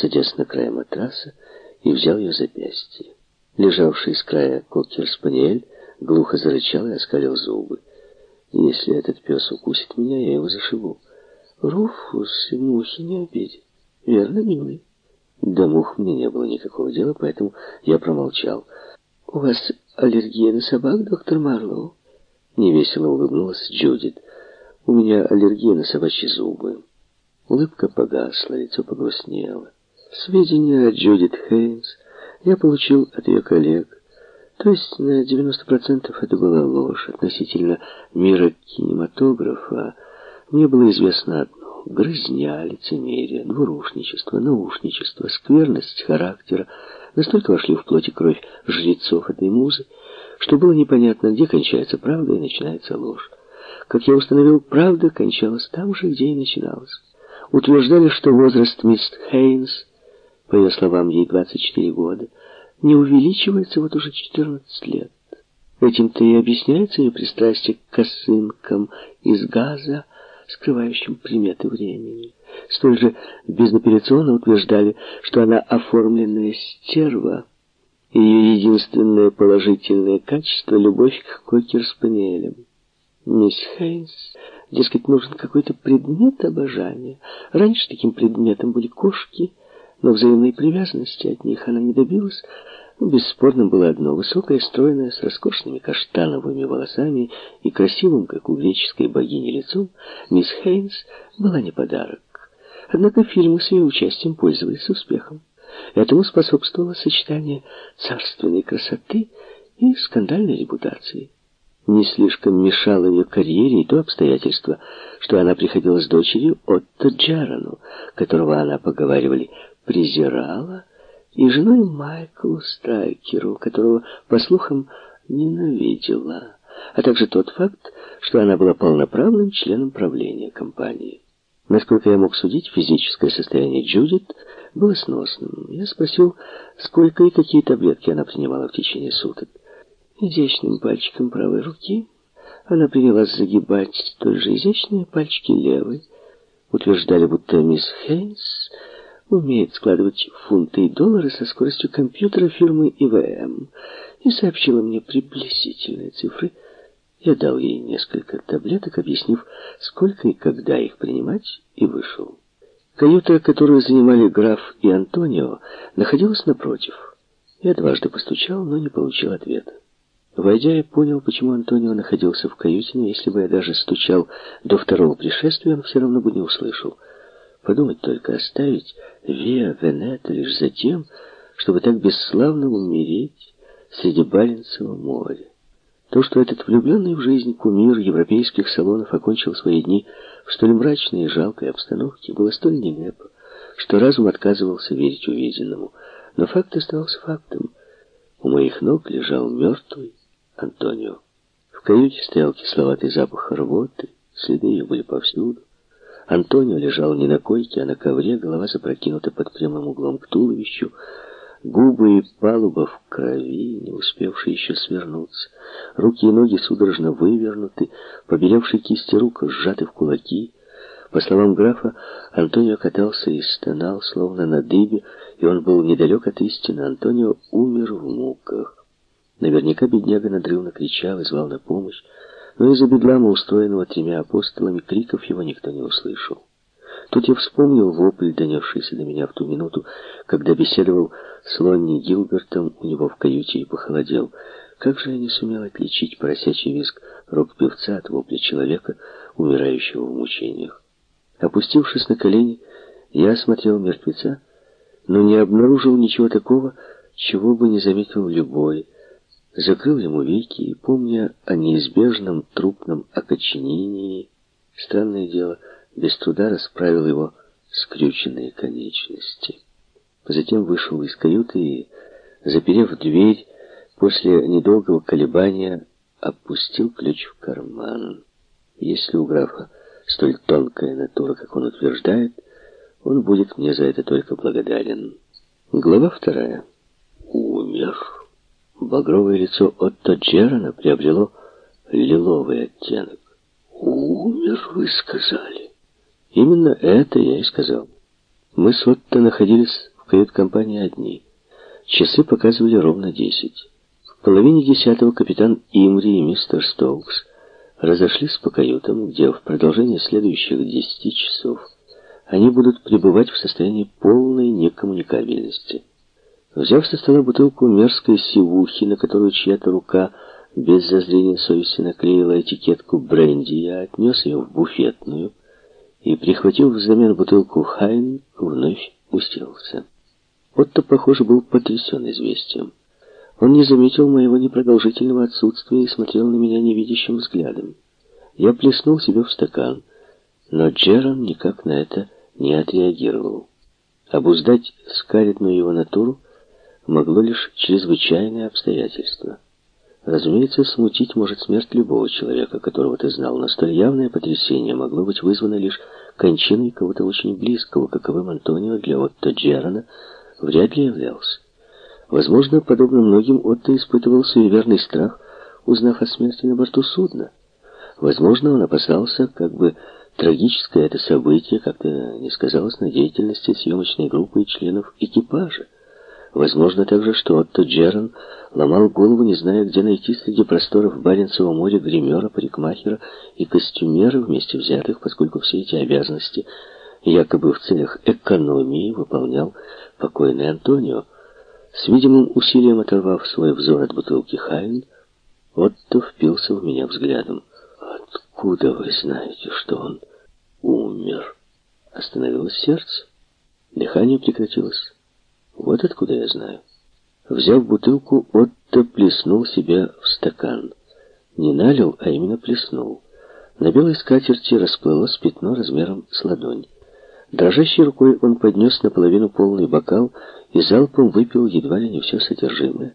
садясь на край матраса, и взял ее запястье. Лежавший с края кокер-спаниель глухо зарычал и оскалил зубы. «Если этот пес укусит меня, я его зашибу». «Руфус, мухи не обидит. Верно, милый?» До мух мне не было никакого дела, поэтому я промолчал. «У вас аллергия на собак, доктор Марлоу?» Невесело улыбнулась Джудит. «У меня аллергия на собачьи зубы». Улыбка погасла, лицо погрустнело. Сведения о Джудит Хейнс я получил от ее коллег. То есть на 90% это была ложь относительно мира кинематографа. Мне было известно одно. Грызня, лицемерие, двурушничество, наушничество, скверность характера настолько вошли в плоть и кровь жрецов этой музы, что было непонятно, где кончается правда и начинается ложь. Как я установил, правда кончалась там же, где и начиналась. Утверждали, что возраст мисс Хейнс, по ее словам, ей 24 года, не увеличивается вот уже 14 лет. Этим-то и объясняется ее пристрастие к косынкам из газа, скрывающим приметы времени. Столь же безапелляционно утверждали, что она оформленная стерва, ее единственное положительное качество — любовь к кокер-спаниелям. Мисс Хейнс, дескать, нужен какой-то предмет обожания. Раньше таким предметом были кошки, но взаимной привязанности от них она не добилась. Ну, бесспорно было одно — высокая, стройная, с роскошными каштановыми волосами и красивым, как у греческой богини, лицом, мисс Хейнс была не подарок. Однако фильмы с ее участием пользовались успехом. Этому способствовало сочетание царственной красоты и скандальной репутации. Не слишком мешало ее карьере и то обстоятельство, что она приходила с дочерью Отто Джарану, которого она, поговаривали, презирала, и женой Майклу Страйкеру, которого, по слухам, ненавидела, а также тот факт, что она была полноправным членом правления компании. Насколько я мог судить, физическое состояние Джудит было сносным. Я спросил, сколько и какие таблетки она принимала в течение суток. Изящным пальчиком правой руки она принялась загибать столь же изящные пальчики левой. Утверждали, будто мисс Хейнс умеет складывать фунты и доллары со скоростью компьютера фирмы ИВМ и сообщила мне приблизительные цифры – я дал ей несколько таблеток, объяснив, сколько и когда их принимать, и вышел. Каюта, которую занимали граф и Антонио, находилась напротив. Я дважды постучал, но не получил ответа. Войдя, я понял, почему Антонио находился в каюте, но если бы я даже стучал до второго пришествия, он все равно бы не услышал. Подумать только, оставить Виа Венета лишь за тем, чтобы так бесславно умереть среди Баренцева моря. То, что этот влюбленный в жизнь кумир европейских салонов окончил свои дни в столь мрачной и жалкой обстановке, было столь нелепо, что разум отказывался верить увиденному. Но факт остался фактом. У моих ног лежал мертвый Антонио. В каюте стоял кисловатый запах рвоты, следы ее были повсюду. Антонио лежал не на койке, а на ковре, голова запрокинута под прямым углом к туловищу, Губы и палуба в крови, не успевшие еще свернуться. Руки и ноги судорожно вывернуты, побелевшие кисти рук сжаты в кулаки. По словам графа, Антонио катался и стонал, словно на дыбе, и он был недалек от истины. Антонио умер в муках. Наверняка бедняга надрывно кричал и звал на помощь, но из-за бедлама, устроенного тремя апостолами, криков его никто не услышал. Тут я вспомнил вопль, донесшийся до меня в ту минуту, когда беседовал с Лонни Гилбертом у него в каюте и похолодел. Как же я не сумел отличить поросячий визг рок-певца от вопля человека, умирающего в мучениях. Опустившись на колени, я осмотрел мертвеца, но не обнаружил ничего такого, чего бы не заметил любой. Закрыл ему веки и, помня о неизбежном трупном окоченении, странное дело — без труда расправил его скрюченные конечности. Затем вышел из каюты и, заперев дверь, после недолгого колебания опустил ключ в карман. Если у графа столь тонкая натура, как он утверждает, он будет мне за это только благодарен. Глава вторая. Багровое лицо Отто Джерана приобрело лиловый оттенок. «Умер, вы сказали?» Именно это я и сказал. Мы с Отто находились в кают-компании одни. Часы показывали ровно десять. В половине десятого капитан Имри и мистер Стоукс разошлись по каютам, где в продолжение следующих десяти часов они будут пребывать в состоянии полной некоммуникабельности. Взяв со стола бутылку мерзкой сивухи, на которую чья-то рука без зазрения совести наклеила этикетку бренди, я отнес ее в буфетную и, прихватив взамен бутылку Хайн, вновь уселся. Отто, похоже, был потрясен известием. Он не заметил моего непродолжительного отсутствия и смотрел на меня невидящим взглядом. Я плеснул себе в стакан, но Джером никак на это не отреагировал. Обуздать скаридную его натуру могло лишь чрезвычайное обстоятельство. Разумеется, смутить может смерть любого человека, которого ты знал, но столь явное потрясение могло быть вызвано лишь кончиной кого-то очень близкого, каковым Антонио для Отто Джерона вряд ли являлся. Возможно, подобно многим, Отто испытывал суеверный страх, узнав о смерти на борту судна. Возможно, он опасался, как бы трагическое это событие как-то не сказалось на деятельности съемочной группы и членов экипажа. Возможно также, что Отто Джерон ломал голову, не зная, где найти среди просторов Баренцева моря гримера, парикмахера и костюмера вместе взятых, поскольку все эти обязанности якобы в целях экономии выполнял покойный Антонио. С видимым усилием оторвав свой взор от бутылки Хайн, Отто впился в меня взглядом. «Откуда вы знаете, что он умер?» Остановилось сердце. Дыхание прекратилось. Вот откуда я знаю. Взяв бутылку, Отто плеснул себе в стакан. Не налил, а именно плеснул. На белой скатерти расплылось пятно размером с ладонь. Дрожащей рукой он поднес наполовину полный бокал и залпом выпил едва ли не все содержимое.